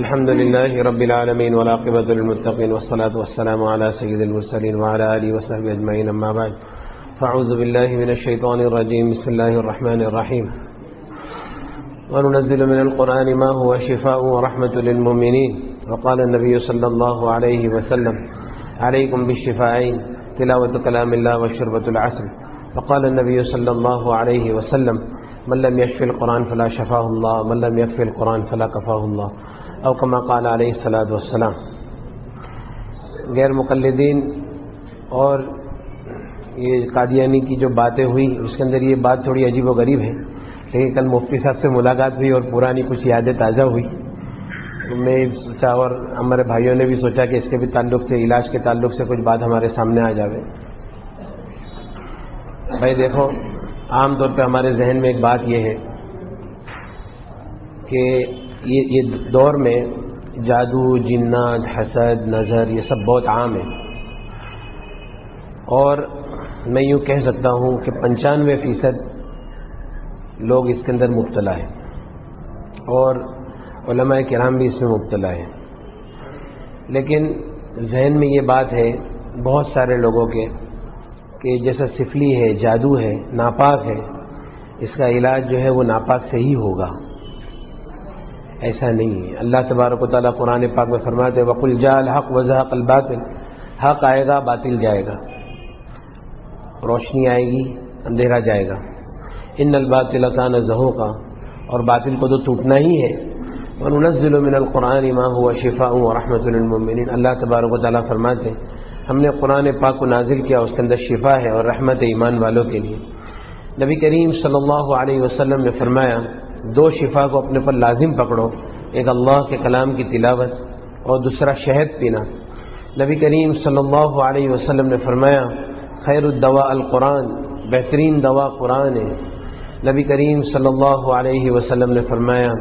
الحمد لله رب العالمين والعاقبة للمتقين والصلاة والسلام على سيد المرسلين وعلى آله وصحبه أجمعين أما بعد فأعوذ بالله من الشيطان الرجيم بسم الله الرحمن الرحيم وننزل من القرآن ما هو شفاء ورحمة للمؤمنين وقال النبي صلى الله عليه وسلم عليكم بالشفاعين تلاوة كلام الله وشربة العسل وقال النبي صلى الله عليه وسلم من لم القرآن فلا شفاه الله، من لم القرآن فلا كفاه الله. او كما قال علیہ السلاۃ والسلام. غیر مقلدین اور یہ قادیانی کی جو باتیں ہوئی اس کے اندر یہ بات تھوڑی عجیب و غریب ہے، لیکن کل مفتی صاحب سے ملاقات ہوئی اور پرانی کچھ یادیں تازہ ہوئی۔ میں سوچا اور ہمارے بھائیوں نے بھی سوچا کہ اس کے بھی تعلق سے، علاج کے تعلق سے کچھ بات ہمارے سامنے آ جاوے۔ بھائی دیکھو عام طور پہ ہمارے ذہن میں ایک بات یہ ہے کہ یہ یہ دور میں جادو، جنات، حسد، نظر، یہ سب بہت عام ہے اور میں یوں کہہ سکتا ہوں کہ پنچانوے فیصد لوگ اس کے اندر مبتلا ہیں۔ اور علماء کرام بھی اس میں مبتلا ہیں۔ لیکن ذہن میں یہ بات ہے، بہت سارے لوگوں کے کہ جیسا سفلی ہے، جادو ہے، ناپاک ہے، اس کا علاج جو ہے وہ ناپاک سے ہی ہوگا۔ ایسا نہیں ہے۔ اللہ تبارک و تعالیٰ قرآن پاک میں فرماتے وقل جا الحق وضحق الباطل۔ حق آئے گا، باطل جائے گا۔ روشنی آئے گی، اندھیرا جائے گا۔ ان الباطل کا نظہوں کا اور باطل کو تو ٹوٹنا ہی ہے۔ وننزل من القرآن ما هو شفاء ورحمۃ للمؤمنین اللہ تبارک و تعالیٰ فرماتے ہم نے قرآن پاک کو نازل کیا اس کے اندر شفا ہے اور رحمت ایمان والوں کے لیے۔ نبی کریم صلی اللہ علیہ وسلم نے فرمایا، دو شفا کو اپنے پر لازم پکڑو، ایک اللہ کے کلام کی تلاوت اور دوسرا شہد پینا۔ نبی کریم صلی اللہ علیہ وسلم نے فرمایا، خیر الدوا القرآن، بہترین دوا قرآن ہے۔ نبی کریم صلی اللہ علیہ وسلم نے فرمایا،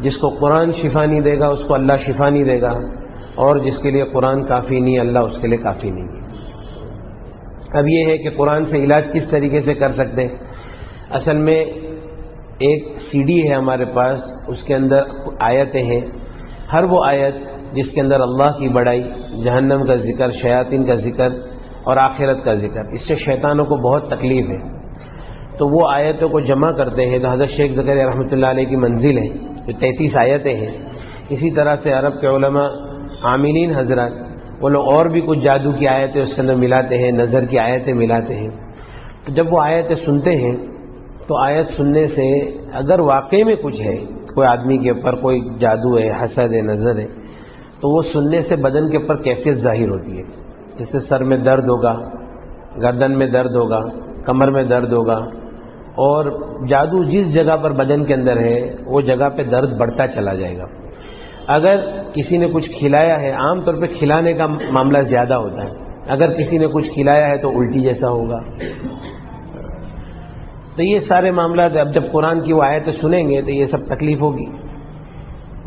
جس کو قرآن شفا نہیں دے گا، اس کو اللہ شفا نہیں دے گا۔ اور جس کے لیے قرآن کافی نہیں، اللہ اس کے لیے کافی نہیں ہے۔ اب یہ ہے کہ قرآن سے علاج کس طریقے سے کر سکتے اصل میں ایک سی ڈی ہے ہمارے پاس، اس کے اندر آیتیں ہیں۔ ہر وہ آیت جس کے اندر اللہ کی بڑائی، جہنم کا ذکر، شیاطین کا ذکر اور آخرت کا ذکر، اس سے شیطانوں کو بہت تکلیف ہے۔ تو وہ آیتوں کو جمع کرتے ہیں۔ تو حضرت شیخ ذکر رحمۃ اللہ علیہ کی منزل ہے، جو تینتیس آیتیں ہیں۔ اسی طرح سے عرب کے علماء عاملین حضرات، وہ لوگ اور بھی کچھ جادو کی آیتیں اس کے اندر ملاتے ہیں، نظر کی آیتیں ملاتے ہیں۔ تو جب وہ آیتیں سنتے ہیں، تو آیت سننے سے اگر واقعی میں کچھ ہے، کوئی آدمی کے اوپر کوئی جادو ہے، حسد ہے، نظر ہے، تو وہ سننے سے بدن کے اوپر کیفیت ظاہر ہوتی ہے۔ جیسے سر میں درد ہوگا، گردن میں درد ہوگا، کمر میں درد ہوگا، اور جادو جس جگہ پر بدن کے اندر ہے، وہ جگہ پہ درد بڑھتا چلا جائے گا۔ اگر کسی نے کچھ کھلایا ہے، عام طور پہ کھلانے کا معاملہ زیادہ ہوتا ہے۔ اگر کسی نے کچھ کھلایا ہے تو الٹی جیسا ہوگا۔ تو یہ سارے معاملات اب جب قرآن کی وہ آیتیں سنیں گے تو یہ سب تکلیف ہوگی۔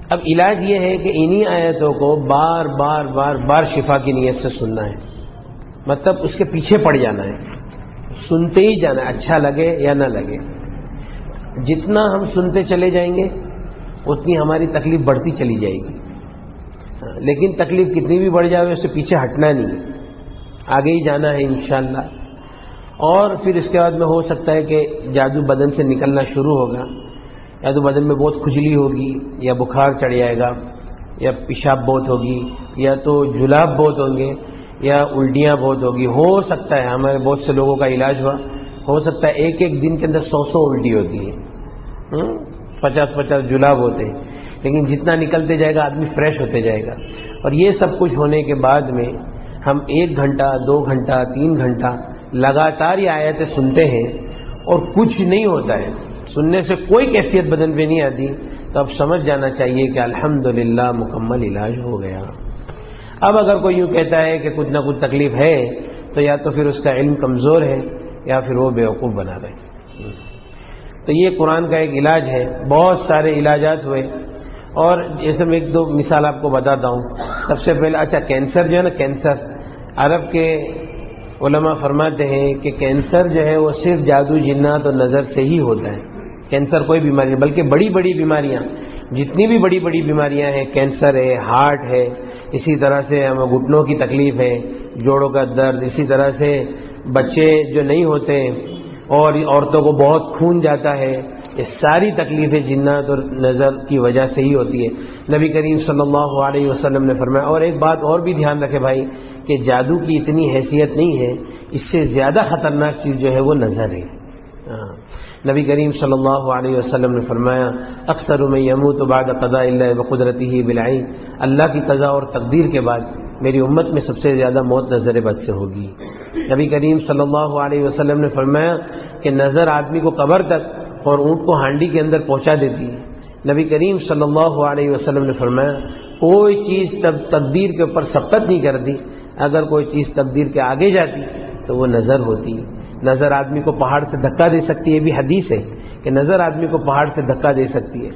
اب علاج یہ ہے کہ انہی آیتوں کو بار بار بار بار شفا کی نیت سے سننا ہے۔ مطلب اس کے پیچھے پڑ جانا ہے۔ سنتے ہی جانا ہے اچھا لگے یا نہ لگے۔ جتنا ہم سنتے چلے جائیں گے اتنی ہماری تکلیف بڑھتی چلی جائے گی۔ لیکن تکلیف کتنی بھی بڑھ جائے اس سے پیچھے ہٹنا نہیں۔ ہے آگے ہی جانا ہے انشاءاللہ۔ اور پھر اس کے بعد میں ہو سکتا ہے کہ جادو بدن سے نکلنا شروع ہوگا۔ یا تو بدن میں بہت کھجلی ہوگی، یا بخار چڑھ جائے گا، یا پیشاب بہت ہوگی، یا تو جلاب بہت ہوں گے، یا الٹیاں بہت ہوگی۔ ہو سکتا ہے، ہمارے بہت سے لوگوں کا علاج ہوا۔ ہو سکتا ہے، ایک ایک دن کے اندر سو سو الٹی ہوتی ہے۔ پچاس پچاس جلاب ہوتے ہیں۔ لیکن جتنا نکلتے جائے گا، آدمی فریش ہوتے جائے گا۔ اور یہ سب کچھ ہونے کے بعد میں ہم ایک گھنٹہ، دو گھنٹہ، تین گھنٹہ لگاتار یہ آیتیں سنتے ہیں اور کچھ نہیں ہوتا ہے۔ سننے سے کوئی کیفیت بدن پہ نہیں آتی۔ تو اب سمجھ جانا چاہیے کہ الحمد مکمل علاج ہو گیا۔ اب اگر کوئی یوں کہتا ہے کہ کچھ نہ کچھ تکلیف ہے، تو یا تو پھر اس کا علم کمزور ہے یا پھر وہ بیوقوف بنا رہے تو یہ قرآن کا ایک علاج ہے۔ بہت سارے علاجات ہوئے۔ اور جیسے میں ایک دو مثال آپ کو بتاتا ہوں سب سے پہلے اچھا کینسر جو ہے نا، کینسر۔ عرب کے علماء فرماتے ہیں کہ کینسر جو ہے وہ صرف جادو، جنات اور نظر سے ہی ہوتا ہے۔ کینسر کوئی بیماری نہیں، بلکہ بڑی بڑی بیماریاں۔ جتنی بھی بڑی بڑی بیماریاں ہیں، کینسر ہے، ہارٹ ہے، اسی طرح سے ہمیں گھٹنوں کی تکلیف ہے، جوڑوں کا درد، اسی طرح سے بچے جو نہیں ہوتے اور عورتوں کو بہت خون جاتا ہے، یہ ساری تکلیفیں جنات اور نظر کی وجہ سے ہی ہوتی ہے۔ نبی کریم صلی اللہ علیہ وسلم نے فرمایا، اور ایک بات اور بھی دھیان رکھے بھائی، کہ جادو کی اتنی حیثیت نہیں ہے، اس سے زیادہ خطرناک چیز جو ہے وہ نظر ہے۔ ہاں۔ نبی کریم صلی اللہ علیہ وسلم نے فرمایا، اکثر میں یمو تو بعد قضاء اللہ قدرتی ہی بلائی اللہ کی قضاء اور تقدیر کے بعد میری امت میں سب سے زیادہ موت نظر بد سے ہوگی۔ نبی کریم صلی اللہ علیہ وسلم نے فرمایا کہ نظر آدمی کو قبر تک اور اونٹ کو ہانڈی کے اندر پہنچا دیتی ہے۔ نبی کریم صلی اللہ علیہ وسلم نے فرمایا، کوئی چیز تب تقدیر کے اوپر سبقت نہیں کرتی۔ اگر کوئی چیز تقدیر کے آگے جاتی تو وہ نظر ہوتی۔ نظر آدمی کو پہاڑ سے دھکا دے سکتی ہے، یہ بھی حدیث ہے کہ نظر آدمی کو پہاڑ سے دھکا دے سکتی ہے۔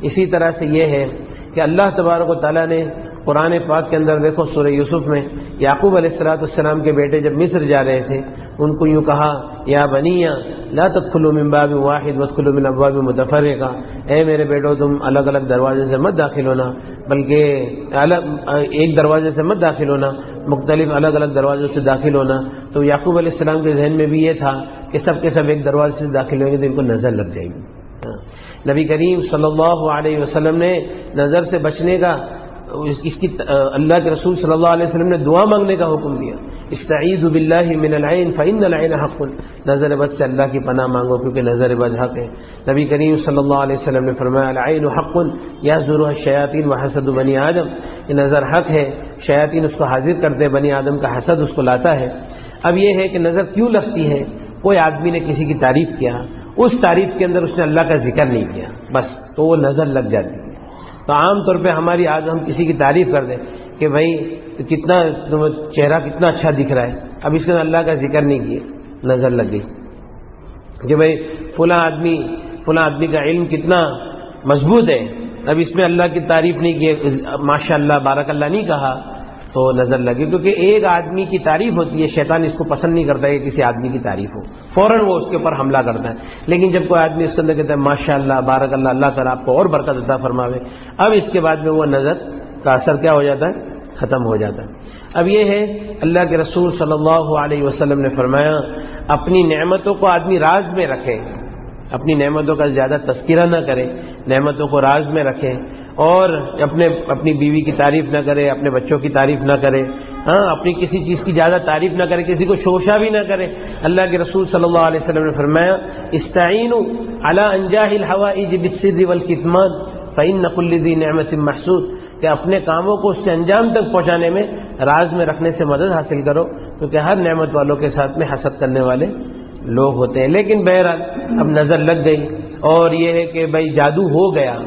اسی طرح سے یہ ہے کہ اللہ تبارک و تعالیٰ نے قرآن پاک کے اندر دیکھو سورہ یوسف میں یعقوب علیہ السلاۃ السلام کے بیٹے جب مصر جا رہے تھے، ان کو یوں کہا، یا بنیا، لا تدخلوا من باب واحد وادخلوا من ابواب متفرقہ۔ اے میرے بیٹو، تم الگ الگ دروازے سے مت داخل ہونا، بلکہ الگ، ایک دروازے سے مت داخل ہونا، مختلف الگ الگ دروازوں سے داخل ہونا۔ تو یعقوب علیہ السلام کے ذہن میں بھی یہ تھا کہ سب کے سب ایک دروازے سے داخل ہوں گے تو ان کو نظر لگ جائے گی۔ ہاں۔ نبی کریم صلی اللہ علیہ وسلم نے نظر سے بچنے کا اس کی اللہ کے رسول صلی اللہ علیہ وسلم نے دعا مانگنے کا حکم دیا۔ استعید باللہ من العین فإن العین حق۔ نظر بد سے اللہ کی پناہ مانگو کیونکہ نظر بد حق ہے۔ نبی کریم صلی اللہ علیہ وسلم نے فرمایا، العین حق، یا ضرور شیاطین و حسد بنی آدم۔ یہ نظر حق ہے۔ شیاطین اس کو حاضر کرتے، بنی آدم کا حسد اس کو لاتا ہے۔ اب یہ ہے کہ نظر کیوں لگتی ہے؟ کوئی آدمی نے کسی کی تعریف کیا، اس تعریف کے اندر اس نے اللہ کا ذکر نہیں کیا، بس تو وہ نظر لگ جاتی ہے۔ تو عام طور پہ ہماری آج ہم کسی کی تعریف کر دیں کہ بھائی تو کتنا چہرہ کتنا اچھا دکھ رہا ہے۔ اب اس کے اللہ کا ذکر نہیں کیا نظر لگ گئی۔ کہ بھائی فلاں آدمی فلاں آدمی کا علم کتنا مضبوط ہے۔ اب اس میں اللہ کی تعریف نہیں کی ماشاء اللہ بارک اللہ نہیں کہا۔ تو نظر لگے کیونکہ ایک آدمی کی تعریف ہوتی ہے، شیطان اس کو پسند نہیں کرتا کہ کسی آدمی کی تعریف ہو۔ فوراً وہ اس کے اوپر حملہ کرتا ہے۔ لیکن جب کوئی آدمی اس کے اندر کہتا ہے ماشاء اللہ بارک اللہ اللہ تعالیٰ آپ کو اور برکت عطا فرماوے، اب اس کے بعد میں وہ نظر کا اثر کیا ہو جاتا ہے؟ ختم ہو جاتا ہے۔ اب یہ ہے، اللہ کے رسول صلی اللہ علیہ وسلم نے فرمایا، اپنی نعمتوں کو آدمی راز میں رکھے، اپنی نعمتوں کا زیادہ تذکرہ نہ کرے، نعمتوں کو راز میں رکھے۔ اور اپنے اپنی بیوی کی تعریف نہ کرے، اپنے بچوں کی تعریف نہ کرے۔ ہاں اپنی کسی چیز کی زیادہ تعریف نہ کرے، کسی کو شوشا بھی نہ کرے۔ اللہ کے رسول صلی اللہ علیہ وسلم نے فرمایا استعین علی انجاہ الحوائج بالسر والکتمان فإن كل ذی نعمت محسود کہ اپنے کاموں کو اس سے انجام تک پہنچانے میں راز میں رکھنے سے مدد حاصل کرو، کیونکہ ہر نعمت والوں کے ساتھ میں حسد کرنے والے لوگ ہوتے ہیں۔ لیکن بہرحال اب نظر لگ گئی اور یہ ہے کہ بھائی جادو ہو گیا۔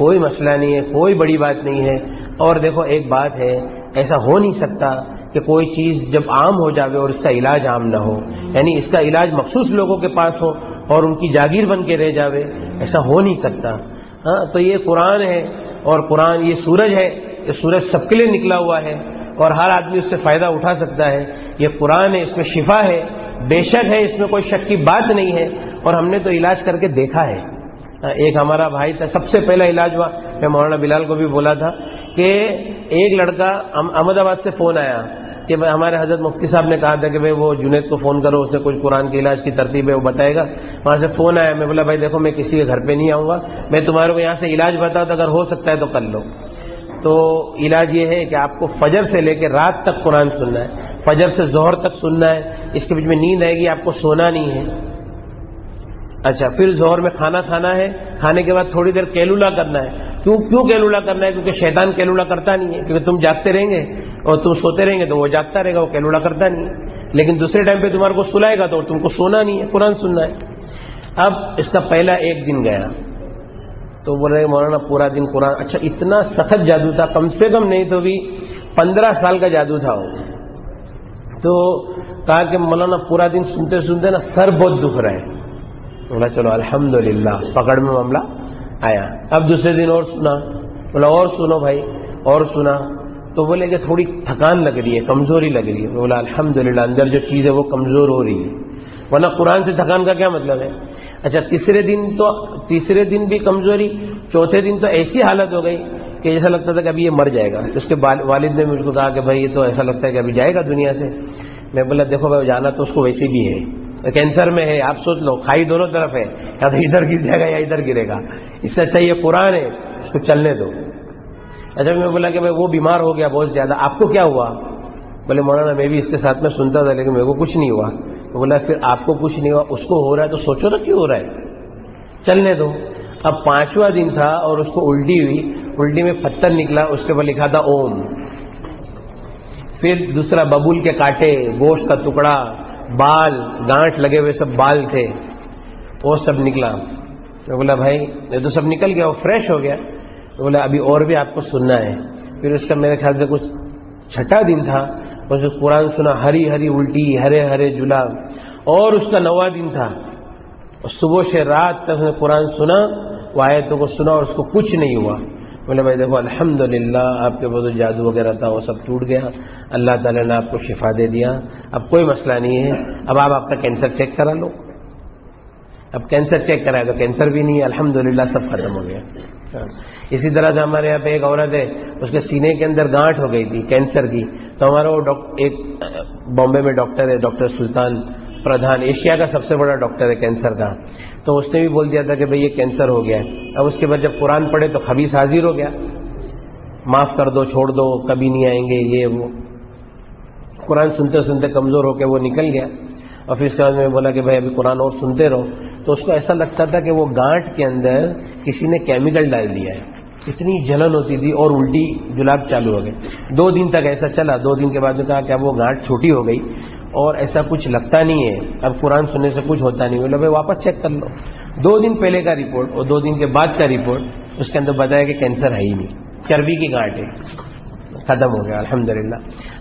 کوئی مسئلہ نہیں ہے، کوئی بڑی بات نہیں ہے۔ اور دیکھو، ایک بات ہے، ایسا ہو نہیں سکتا کہ کوئی چیز جب عام ہو جاوے اور اس کا علاج عام نہ ہو۔ یعنی اس کا علاج مخصوص لوگوں کے پاس ہو اور ان کی جاگیر بن کے رہ جاوے، ایسا ہو نہیں سکتا۔ ہاں تو یہ قرآن ہے اور قرآن یہ سورج ہے، یہ سورج سب کے لیے نکلا ہوا ہے اور ہر آدمی اس سے فائدہ اٹھا سکتا ہے۔ یہ قرآن ہے، اس میں شفا ہے۔ بے شک ہے، اس میں کوئی شک کی بات نہیں ہے اور ہم نے تو علاج کر کے دیکھا ہے۔ ایک ہمارا بھائی تھا، سب سے پہلا علاج ہوا۔ میں مولانا بلال کو بھی بولا تھا کہ ایک لڑکا احمد آباد سے فون آیا کہ ہمارے حضرت مفتی صاحب نے کہا تھا کہ بھائی وہ جنید کو فون کرو، اس نے کچھ قرآن کے علاج کی ترتیب ہے، وہ بتائے گا۔ وہاں سے فون آیا، میں بولا بھائی دیکھو، میں کسی کے گھر پہ نہیں آؤں گا۔ میں تمہارے کو یہاں سے علاج بتاؤں تو اگر ہو سکتا ہے تو کر لو۔ تو علاج یہ ہے کہ آپ کو فجر سے لے کے رات تک قرآن سننا ہے، فجر سے زہر تک سننا ہے۔ اس کے بیچ میں نیند آئے گی، آپ کو سونا نہیں ہے۔ اچھا پھر زہر میں کھانا کھانا ہے، کھانے کے بعد تھوڑی دیر کیلولا کرنا ہے۔ کیوں کیوں کیلولا کرنا ہے؟ کیونکہ شیطان کیلولا کرتا نہیں ہے، کیونکہ تم جاگتے رہیں گے اور تم سوتے رہیں گے تو وہ جاگتا رہے گا، وہ کیلولا کرتا نہیں ہے۔ لیکن دوسرے ٹائم پہ تمہارے کو سلائے گا تو تم کو سونا نہیں ہے، قرآن سننا ہے۔ اب اس کا پہلا ایک دن گیا۔ تو بول رہے مولانا، پورا دن قرآن۔ اچھا اتنا سخت جادو تھا، کم سے کم نہیں تو بھی پندرہ سال کا جادو تھا وہ۔ تو کہا کہ مولانا، پورا دن سنتے سنتے نا سر بہت دکھ رہا ہے۔ بولا چلو الحمد للہ پکڑ میں معاملہ آیا۔ اب دوسرے دن اور سنا۔ بولا، اور سنو بھائی، اور سنا۔ تو بولے کہ تھوڑی تھکان لگ رہی ہے، کمزوری لگ رہی ہے۔ بولا الحمد للہ اندر جو چیز ہے وہ کمزور ہو رہی ہے۔ ورنہ قرآن سے تھکان کا کیا مطلب ہے؟ اچھا تیسرے دن تو، تیسرے دن بھی کمزوری، چوتھے دن تو ایسی حالت ہو گئی کہ جیسا لگتا تھا کہ ابھی یہ مر جائے گا۔ اس کے والد نے مجھ کو کہا کہ بھائی، یہ تو ایسا لگتا ہے کہ ابھی جائے گا دنیا سے۔ میں بولا، دیکھو بھائی، جانا تو اس کو ویسے بھی ہے۔ کینسر میں ہے، آپ سوچ لو، کھائی دونوں طرف ہے، یا تو ادھر گر جائے گا یا ادھر گرے گا۔ اس سے اچھا یہ قرآن ہے، اس کو چلنے دو۔ اچھا میں بولا کہ بھائی وہ بیمار ہو گیا بہت زیادہ، آپ کو کیا ہوا؟ بولے، مولانا، میں بھی اس کے ساتھ میں سنتا تھا، لیکن میرے کو کچھ نہیں ہوا۔ بولا، پھر آپ کو کچھ نہیں ہوا، اس کو ہو رہا ہے تو سوچو نا کیوں ہو رہا ہے۔ چلنے دو۔ اب پانچواں دن تھا اور اس کو الٹی ہوئی، الٹی میں پتھر نکلا، اس کے اوپر لکھا تھا، اوم۔ پھر دوسرا ببول کے کاٹے، گوشت کا ٹکڑا بال گانٹ لگے ہوئے سب بال تھے، وہ سب نکلا۔ میں بولا، بھائی، یہ تو سب نکل گیا، وہ فریش ہو گیا۔ تو بولا، ابھی اور بھی آپ کو سننا ہے۔ پھر اس کا میرے خیال سے کچھ چھٹا دن تھا۔ اس قرآن سنا، ہری ہری الٹی، ہرے ہرے جلا اور اس کا نواں دن تھا۔ صبح سے رات تک نے قرآن سنا، وہ آیتوں کو سنا اور اس کو کچھ نہیں ہوا۔ بولے بھائی دیکھو الحمد آپ کے بہت جادو وغیرہ تھا، وہ سب ٹوٹ گیا۔ اللہ تعالیٰ نے آپ کو شفا دے دیا۔ اب کوئی مسئلہ نہیں ہے۔ اب آپ آپ کا کینسر چیک کرا لو۔ اب کینسر چیک کرائے تو کینسر بھی نہیں ہے۔ الحمد سب ختم ہو گیا۔ اسی طرح سے ہمارے یہاں پہ ایک عورت ہے، اس کے سینے کے اندر گانٹ ہو گئی تھی، کینسر کی۔ تو ہمارا وہ ایک بامبے میں ڈاکٹر ہے، ڈاکٹر سلطان۔ پردھان ایشیا کا سب سے بڑا ڈاکٹر ہے، کینسر کا۔ تو اس نے بھی بول دیا تھا کہ بھئی یہ کینسر ہو گیا۔ ہے اب اس کے بعد جب قرآن پڑھے تو خبیص حاضر ہو گیا۔ معاف کر دو، چھوڑ دو، کبھی نہیں آئیں گے، یہ وہ۔ قرآن سنتے سنتے کمزور ہو کے وہ نکل گیا۔ اور پھر اس کے بعد میں بولا کہ بھائی ابھی قرآن اور سنتے رہو۔ تو اس کو ایسا لگتا تھا کہ وہ گانٹ کے اندر کسی نے کیمیکل ڈال دیا ہے۔ اتنی جلن ہوتی تھی اور الٹی جلاب چالو ہو گئے دو دن تک ایسا چلا۔ دو دن کے بعد میں کہا کہ اب وہ گانٹ چھوٹی ہو گئی۔ اور ایسا کچھ لگتا نہیں ہے۔ اب قرآن سننے سے کچھ ہوتا نہیں۔ بولے بھائی واپس چیک کر لو۔ دو دن پہلے کا رپورٹ اور دو دن کے بعد کا رپورٹ، اس کے اندر بتایا کہ کینسر ہے ہی نہیں۔ چربی کی گانٹ ہے۔ ختم ہو گیا۔ الحمد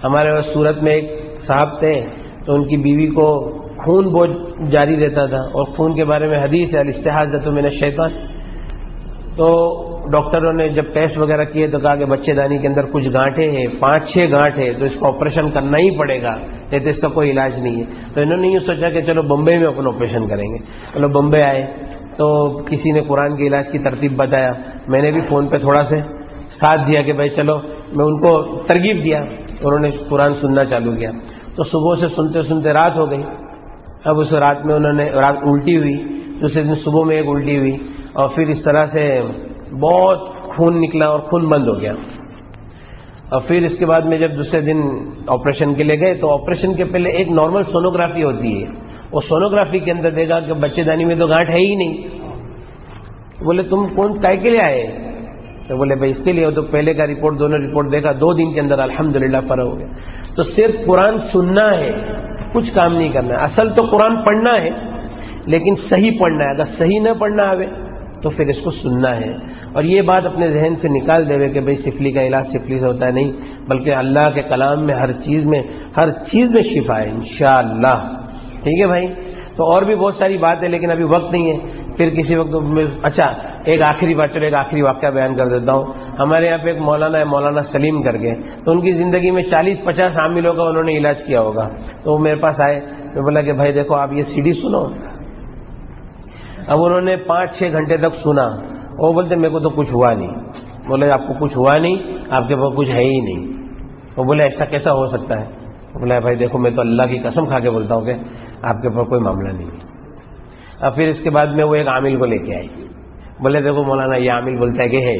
ہمارے سورت میں ایک صاحب تھے، تو ان کی بیوی کو خون بہت جاری رہتا تھا اور خون کے بارے میں حدیث ہے الستحاظ تو میں نے شیطان تو ڈاکٹروں نے جب ٹیسٹ وغیرہ کیے تو کہا کہ بچے دانی کے اندر کچھ گانٹے ہیں، پانچ چھ گانٹے تو اس کو آپریشن کرنا ہی پڑے گا، نہیں تو اس کا کوئی علاج نہیں ہے۔ تو انہوں نے یہ سوچا کہ چلو بمبئی میں اپنا آپریشن کریں گے۔ چلو بمبئی آئے۔ تو کسی نے قرآن کے علاج کی ترتیب بتایا۔ میں نے بھی فون پہ تھوڑا سے ساتھ دیا کہ بھائی چلو، میں ان کو ترغیب دیا۔ انہوں نے قرآن سننا چالو کیا۔ تو صبح سے سنتے سنتے رات ہو گئی۔ اب اس رات میں انہوں نے، رات الٹی ہوئی۔ دوسرے دن صبح میں ایک الٹی ہوئی۔ اور پھر اس طرح سے بہت خون نکلا اور خون بند ہو گیا۔ اور پھر اس کے بعد میں جب دوسرے دن آپریشن کے لیے گئے تو آپریشن کے پہلے ایک نارمل سونوگرافی ہوتی ہے۔ وہ سونوگرافی کے اندر دیکھا کہ بچے دانی میں تو گانٹ ہے ہی نہیں۔ بولے، تم کون کائے کے لیے آئے؟ تو بولے، بھائی، اس کے لیے۔ تو پہلے کا رپورٹ دونوں رپورٹ دیکھا، دو دن کے اندر الحمدللہ فرق ہو گیا۔ تو صرف قرآن سننا ہے، کچھ کام نہیں کرنا۔ اصل تو قرآن پڑھنا ہے، لیکن صحیح پڑھنا ہے۔ اگر صحیح نہ پڑھنا آئے تو پھر اس کو سننا ہے۔ اور یہ بات اپنے ذہن سے نکال دے کہ بھائی سفلی کا علاج سفلی سے ہوتا ہے نہیں، بلکہ اللہ کے کلام میں ہر چیز میں، ہر چیز میں شفا ہے، انشاءاللہ۔ ٹھیک ہے بھائی؟ تو اور بھی بہت ساری بات ہے لیکن ابھی وقت نہیں ہے۔ پھر کسی وقت اچھا ایک آخری بات، چلو ایک آخری واقعہ بیان کر دیتا ہوں۔ ہمارے یہاں پہ ایک مولانا ہے، مولانا سلیم کر کے۔ تو ان کی زندگی میں چالیس، پچاس عاملوں کا انہوں نے علاج کیا ہوگا۔ تو وہ میرے پاس آئے۔ میں بولا کہ بھائی دیکھو، آپ یہ سی ڈی سنو۔ اب انہوں نے پانچ چھ گھنٹے تک سنا وہ بولتے میرے کو تو کچھ ہوا نہیں۔ بولے، آپ کو کچھ ہوا نہیں، آپ کے پاس کچھ ہے ہی نہیں۔ وہ بولے، ایسا کیسا ہو سکتا ہے؟ بولا بھائی دیکھو، میں تو اللہ کی قسم کھا کے بولتا ہوں کہ آپ کے پاس کوئی معاملہ نہیں۔ ہے اب پھر اس کے بعد میں وہ ایک عامل کو لے کے آئی۔ بولے، دیکھو مولانا، یہ عامل بولتا ہے کہ ہے۔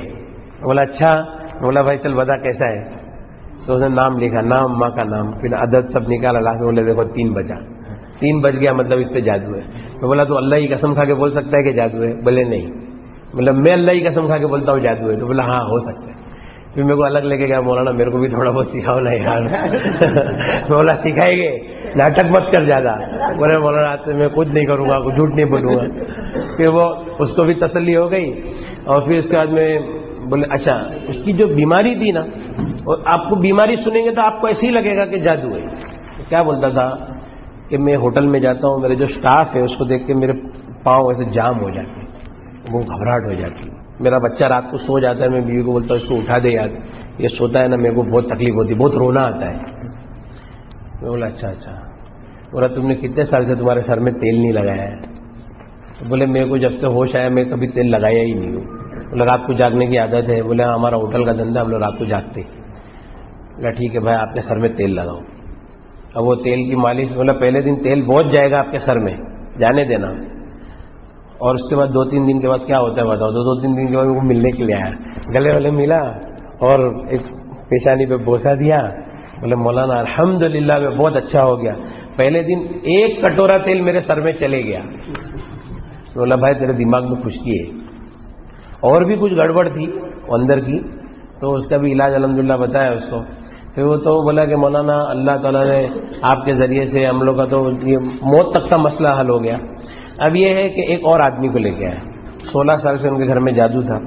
بولا اچھا۔ بولا بھائی چل بتا کیسا ہے؟ تو اس نے نام لکھا، نام، ماں کا نام، پھر عدد سب نکالا۔ لا کے بولے، دیکھو، تین بجا۔ تین بج گیا مطلب اس پہ جادو ہے۔ میں بولا تو اللہ کی قسم کھا کے بول سکتا ہے کہ جادو ہے؟ بولے نہیں۔ مطلب میں اللہ کی قسم کھا کے بولتا ہوں جادو ہے۔ تو بولا ہاں ہو سکتا ہے۔ پھر میرے کو الگ لے کے گیا، مولانا میرے کو بھی تھوڑا بہت سکھاؤ نا یار۔ بولا سکھائے گے؟ ناٹک مت کر جاتا بولے مولانا، آج سے میں کچھ نہیں کروں گا جھوٹ نہیں بولوں گا۔ پھر وہ اس کو بھی تسلی ہو گئی۔ اور پھر اس کے بعد میں بولے اچھا اس کی جو بیماری تھی نا آپ کو بیماری سنیں گے تو آپ کو ایسے ہی لگے گا کہ جادو ہے۔ کیا بولتا تھا؟ کہ میں ہوٹل میں جاتا ہوں، میرے جو سٹاف ہے اس کو دیکھ کے میرے پاؤں ایسے جام ہو جاتے ہیں، وہ گھبراہٹ ہو جاتی ہے۔ میرا بچہ رات کو سو جاتا ہے، میں بیوی کو بولتا ہوں، اس کو اٹھا دے یاد۔ یہ سوتا ہے نا، میرے کو بہت تکلیف ہوتی ہے، بہت رونا آتا ہے۔ میں بولا اچھا اچھا۔ بولا، تم نے کتنے سال سے تمہارے سر میں تیل نہیں لگایا ہے؟ بولے، میرے کو جب سے ہوش آیا، میں کبھی تیل لگایا ہی نہیں ہوں۔ بولے رات کو جاگنے کی عادت ہے۔ بولے ہاں، ہمارا ہوٹل کا دھندا، ہم لوگ رات کو جاگتے بولا، ٹھیک ہے بھائی، آپ کے سر میں تیل لگاؤ۔ اب وہ تیل کی مالش بولا پہلے دن تیل بہت جائے گا آپ کے سر میں، جانے دینا۔ اور اس کے بعد دو تین دن کے بعد کیا ہوتا ہے بتاؤ؟ دو دو تین دن کے بعد وہ ملنے کے لیے آیا۔ گلے والے ملا اور ایک پیشانی پہ بوسا دیا۔ بولے مولانا الحمد للہ میں بہت اچھا ہو گیا۔ پہلے دن ایک کٹورا تیل میرے سر میں چلے گیا۔ بولا، بھائی، تیرے دماغ میں خشکی ہے۔ اور بھی کچھ گڑبڑ تھی اندر کی، تو اس کا بھی علاج الحمد للہ بتایا اس کو۔ پھر وہ تو بولا کہ مولانا اللہ تعالیٰ نے آپ کے ذریعے سے ہم لوگ کا تو یہ موت تک کا مسئلہ حل ہو گیا۔ اب یہ ہے کہ ایک اور آدمی کو لے کے آیا سولہ سال سے ان کے گھر میں جادو تھا۔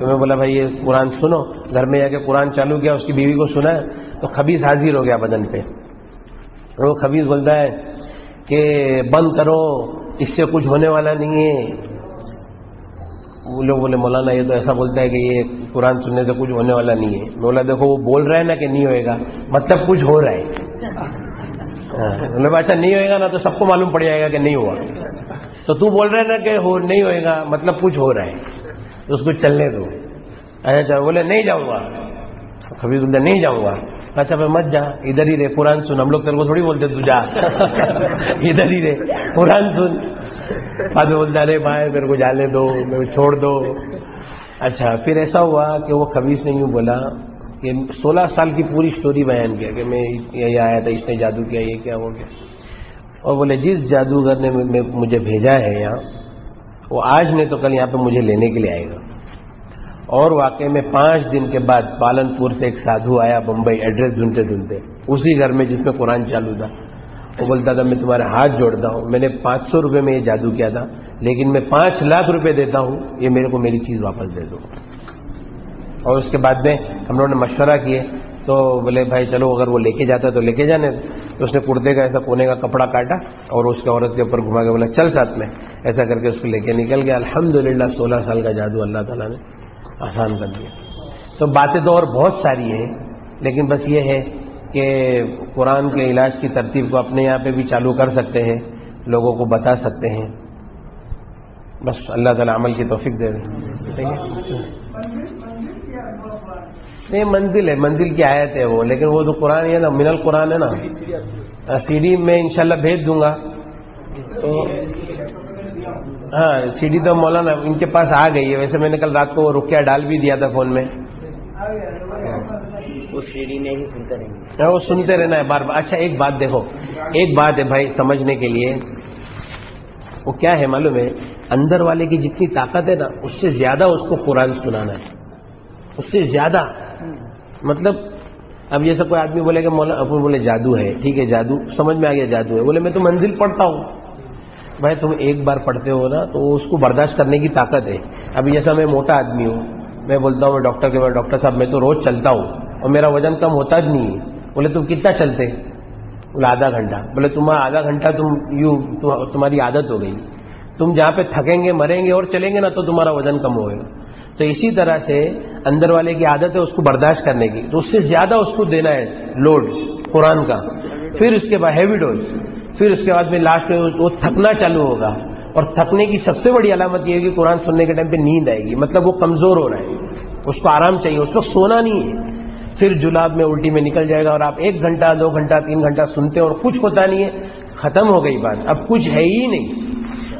تو میں بولا بھائی یہ قرآن سنو۔ گھر میں جا کے قرآن چالو کیا، اس کی بیوی کو سنا ہے تو خبیز حاضر ہو گیا بدن پہ۔ وہ خبیز بولتا ہے کہ بند کرو، اس سے کچھ ہونے والا نہیں ہے۔ وہ لوگ بولے مولانا یہ تو ایسا بولتا ہے کہ یہ قرآن سننے سے کچھ ہونے والا نہیں ہے۔ بولا دیکھو، وہ بول رہا ہے نا کہ نہیں ہوئے گا مطلب کچھ ہو رہا ہے۔ ہاں مطلب اچھا نہیں ہوئے گا نا تو سب کو معلوم پڑ جائے گا کہ نہیں ہوا۔ تو تو بول رہے نا کہ ہو، نہیں ہوئے گا مطلب کچھ ہو رہا ہے۔ تو اس کو چلنے دو۔ اچھا بولے، نہیں جاؤں گا۔ کبھی بولتے نہیں جاؤں گا۔ اچھا میں مت جا ادھر ہی رہے قرآن سن ہم لوگ تیرے کو تھوڑی بولتے تو جا ادھر ہی رہے قرآن سن بعد میں بولتا رہے بھائی میرے کو جانے دو میرے کو چھوڑ دو اچھا پھر ایسا ہوا کہ وہ خبیص نے یوں بولا کہ سولہ سال کی پوری سٹوری بیان کیا کہ میں یہ آیا تھا اس نے جادو کیا یہ کیا ہو گیا اور بولے جس جادوگر نے مجھے بھیجا ہے یہاں وہ آج نہیں تو کل یہاں پہ مجھے لینے کے لیے آئے گا اور واقعے میں پانچ دن کے بعد پالن پور سے ایک سادھو آیا، بمبئی ایڈریس ڈھونڈتے ڈھونڈتے۔ اسی گھر میں جس میں قرآن چالو تھا۔ وہ بولتا تھا، میں تمہارے ہاتھ جوڑتا ہوں۔ میں نے پانچ سو روپے میں یہ جادو کیا تھا، لیکن میں پانچ لاکھ روپے دیتا ہوں، یہ میرے کو میری چیز واپس دے دو۔ اور اس کے بعد میں ہم لوگوں نے مشورہ کیے، تو بولے، بھائی چلو، اگر وہ لے کے جاتا تو لے کے جانے۔ تو اس نے کرتے کا ایسا کونے کا کپڑا کاٹا اور اس کے عورت کے اوپر گھما کے بولا، چل ساتھ میں۔ ایسا کر کے اس کو لے کے نکل گیا۔ الحمد للہ سولہ سال کا جادو اللہ تعالیٰ نے۔ آسان کر دیا۔ سب باتیں تو اور بہت ساری ہیں، لیکن بس یہ ہے کہ قرآن کے علاج کی ترتیب کو اپنے یہاں پہ بھی چالو کر سکتے ہیں، لوگوں کو بتا سکتے ہیں۔ بس اللہ تعالیٰ عمل کی توفیق دے دیں نہیں، منزل ہے، منزل کی آیت ہے وہ، لیکن وہ تو قرآن ہے نا من القرآن ہے نا۔ سی ڈی میں انشاءاللہ بھیج دوں گا۔ تو ہاں سی ڈی تو مولانا ان کے پاس آ گئی ہے۔ ویسے میں نے کل رات کو رکیا ڈال بھی دیا تھا فون میں۔ وہ سنتے رہنا ہے بار بار۔ اچھا ایک بات دیکھو۔ ایک بات ہے بھائی سمجھنے کے لیے۔ وہ کیا ہے معلوم ہے؟ اندر والے کی جتنی طاقت ہے نا اس سے زیادہ اس کو قرآن سنانا ہے۔ اس سے زیادہ۔ مطلب اب جیسا کوئی آدمی بولے کہ مولا بولے جادو ہے۔ ٹھیک ہے جادو۔ سمجھ میں آ گیا جادو ہے۔ بولے میں تو منزل پڑھتا ہوں۔ بھائی تم ایک بار پڑھتے ہو نا تو اس کو برداشت کرنے کی طاقت ہے۔ ابھی جیسا میں موٹا آدمی ہوں، میں بولتا ہوں، میں ڈاکٹر کے بعد ڈاکٹر صاحب، میں تو روز چلتا ہوں اور میرا وزن کم ہوتا بھی نہیں ہے۔ بولے، تم کتنا چلتے؟ بولے، آدھا گھنٹہ۔ بولے تمہارا آدھا گھنٹہ تم یوں تمہاری عادت ہو گئی۔ تم جہاں پہ تھکیں گے، مریں گے اور چلیں گے نا تو تمہارا وزن کم ہوگا تو اسی طرح سے اندر والے کی عادت ہے اس کو برداشت کرنے کی۔ تو اس سے زیادہ اس کو دینا ہے لوڈ قرآن کا۔ پھر اس کے بعد ہیوی ڈوز پھر اس کے بعد میں لاسٹ میں وہ تھکنا چالو ہوگا۔ اور تھکنے کی سب سے بڑی علامت یہ ہے کہ قرآن سننے کے ٹائم پہ نیند آئے گی۔ مطلب وہ کمزور ہو رہا ہے۔ اس کو آرام چاہیے۔ اس وقت سونا نہیں ہے۔ پھر جلاب میں الٹی میں نکل جائے گا اور آپ ایک گھنٹہ، دو گھنٹہ، تین گھنٹہ سنتے اور کچھ ہوتا نہیں ہے۔ ختم ہو گئی بات۔ اب کچھ ہے ہی نہیں۔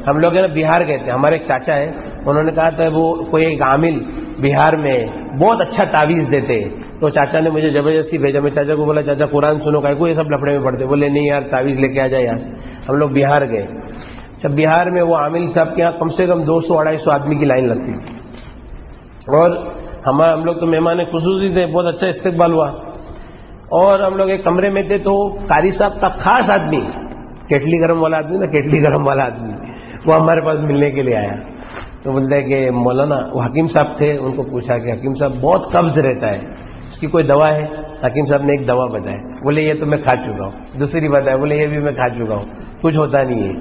ہم لوگ نا بہار گئے تھے۔ ہمارے ایک چاچا ہے انہوں نے کہا تھا وہ کوئی ایک عامل بہار میں بہت اچھا تعویذ دیتے۔ تو چاچا نے مجھے زبردستی بھیجا۔ میں چاچا کو بولا، چاچا قرآن سنو کا کوئی سب لفڑے میں پڑھتے بولے، نہیں یار، تعویذ لے کے آ جائے یار۔ ہم لوگ بہار گئے۔ جب بہار میں وہ عامل صاحب کے یہاں کم سے کم دو سو اڑائی سو آدمی کی لائن لگتی۔ تھی اور ہم ہم لوگ تو مہمان خصوصی تھے، بہت اچھا استقبال ہوا۔ اور ہم لوگ ایک کمرے میں تھے تو قاری صاحب کا خاص آدمی، کیٹلی گرم والا آدمی نا، کیٹلی گرم والا آدمی، وہ ہمارے پاس ملنے کے لیے آیا۔ تو بولتے ہیں کہ مولانا، وہ حکیم صاحب تھے، ان کو پوچھا کہ حکیم صاحب بہت قبض رہتا ہے۔ اس کی کوئی دوا ہے؟ حکیم صاحب نے ایک دوا بتایا۔ بولے، یہ تو میں کھا چکا ہوں۔ دوسری بات ہے، بولے، یہ بھی میں کھا چکا ہوں۔ کچھ ہوتا نہیں ہے۔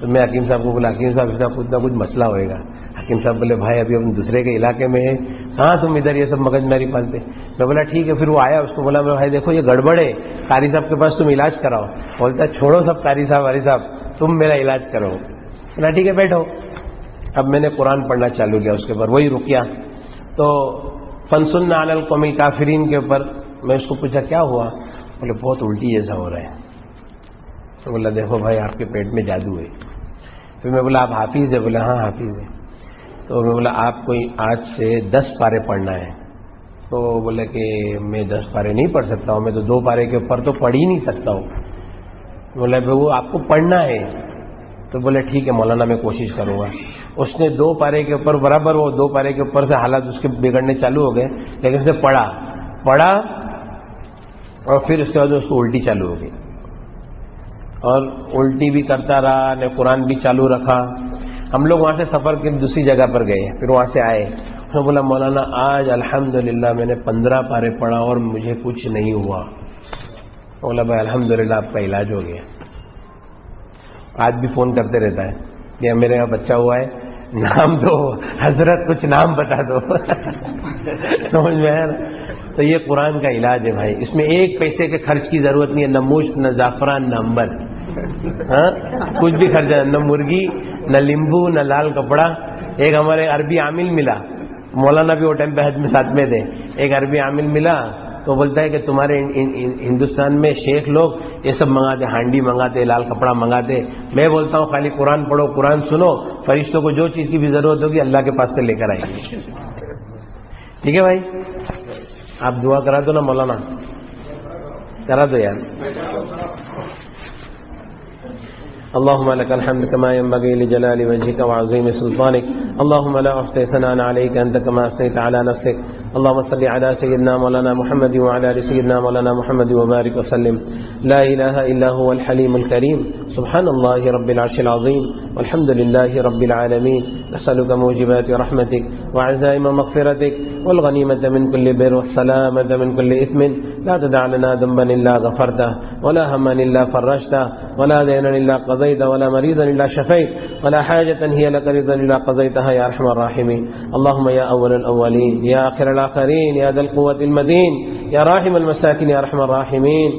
تو میں حکیم صاحب کو بولا، حکیم صاحب اتنا کچھ نہ کچھ مسئلہ ہوئے گا۔ حکیم صاحب بولے، بھائی، ابھی ہم دوسرے کے علاقے میں ہیں۔ کہاں تم ادھر یہ سب مگج ماری پالتے؟ میں بولا، ٹھیک ہے۔ پھر وہ آیا، اس کو بولا، میں بھائی، دیکھو، یہ گڑبڑ ہے۔ قاری صاحب کے پاس تم علاج کراؤ۔ بولتا، چھوڑو سب قاری صاحب والی صاحب، تم میرا علاج کرو بولا، ٹھیک ہے، بیٹھو۔ اب میں نے قرآن پڑھنا چالو کیا، اس کے اوپر وہی رکیا۔ تو فنسن عال القومی کافرین کے اوپر میں اس کو پوچھا، کیا ہوا؟ بولے، بہت الٹی جیسا ہو رہا ہے۔ تو بولا، دیکھو بھائی، آپ کے پیٹ میں جادو ہے۔ پھر میں بولا، آپ حافظ ہے بولا ہاں حافظ ہے تو میں بولا، آپ کو آج سے دس پارے پڑھنا ہے۔ تو بولے کہ میں دس پارے نہیں پڑھ سکتا ہوں، میں تو دو پارے کے اوپر تو پڑھ ہی نہیں سکتا ہوں۔ بولا بھائی، وہ آپ کو پڑھنا ہے۔ تو بولے ٹھیک ہے، مولانا میں کوشش کروں گا۔ اس نے دو پارے کے اوپر، برابر وہ دو پارے کے اوپر سے حالات اس کے بگڑنے چالو ہو گئے، لیکن اسے پڑھا۔ پڑھا اور پھر اس کے بعد اس کو الٹی چالو ہو گئی۔ اور الٹی بھی کرتا رہا، نے قرآن بھی چالو رکھا۔ ہم لوگ وہاں سے سفر کے دوسری جگہ پر گئے، پھر وہاں سے آئے۔ میں بولا، مولانا، آج الحمد میں نے پندرہ پارے پڑھا اور مجھے کچھ نہیں ہوا۔ بولا، بھائی الحمد آپ کا علاج ہو گیا۔ آج بھی فون کرتے رہتا ہے کہ میرے یہاں بچہ ہوا ہے، نام دو، حضرت کچھ نام بتا دو۔ سمجھ میں ہے نا؟ تو یہ قرآن کا علاج ہے بھائی۔ اس میں ایک پیسے کے خرچ کی ضرورت نہیں ہے، نہ مشت نہ زعفران، نہ امبر۔ ہاں؟ کچھ بھی خرچ نہ مرغی، نہ لیمبو، نہ لال کپڑا۔ ایک ہمارے عربی عامل ملا۔ مولانا بھی وہ ٹائم پہ حج میں ساتھ میں تھے ایک عربی عامل ملا۔ تو بولتا ہے کہ تمہارے ہندوستان میں شیخ لوگ یہ سب منگاتے ہانڈی منگاتے لال کپڑا منگاتے میں بولتا ہوں، خالی قرآن پڑھو، قرآن سنو۔ فرشتوں کو جو چیز کی بھی ضرورت ہوگی اللہ کے پاس سے لے کر آئیں گے ٹھیک ہے بھائی؟ آپ دعا کرا دو نا مولانا۔ کرا دو یار۔ اللهم لك الحمد كما ينبغي لجلال وجهك وعظيم سلطانك اللهم لا احصي ثناء عليك انت كما اثنيت على نفسك اللهم صل على سيدنا مولانا محمد وعلى ال سيدنا مولانا محمد وبارك وسلم. لا اله الا هو الحليم الكريم. سبحان الله رب العرش العظيم. والحمد لله رب العالمين. نسألك موجبات رحمتك وعزائم مغفرتك والغنيمة من كل بر والسلامة من كل إثم لا تدع لنا ذنبا إلا غفرته ولا هما إلا فرجته ولا دينا إلا قضيت ولا مريضا إلا شفيت ولا حاجة هي لك رضا إلا قضيتها يا أرحم الراحمين اللهم يا أول الأولين يا آخر الآخرين يا ذا القوة المدين يا راحم المساكين يا أرحم الراحمين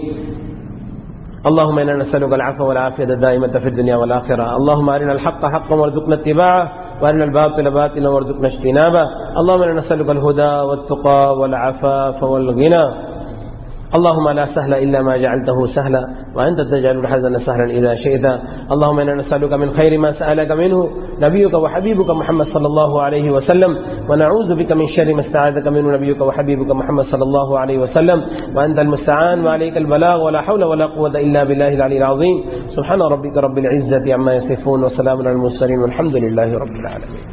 اللهم انا نسالك العفو والعافيه الدائمه في الدنيا والاخره اللهم ارنا الحق حقا وارزقنا اتباعه وارنا الباطل باطلا وارزقنا اجتنابه. اللهم انا نسالك الهدى والتقى والعفاف والغنى. اللهم لا سهل الا ما جعلته سهلا وانت تجعل الحزن سهلا اذا شئت. اللهم انا نسالك من خير ما سالك منه، نبيك وحبيبك محمد صلى الله عليه وسلم، ونعوذ بك من شر ما استعاذك منه، نبيك وحبيبك محمد صلى الله عليه وسلم. وانت المستعان، وعليك البلاغ، ولا حول ولا قوه الا بالله العلي العظيم. سبحان ربك رب العزه عما يصفون، وسلام على المرسلين، والحمد لله رب العالمين.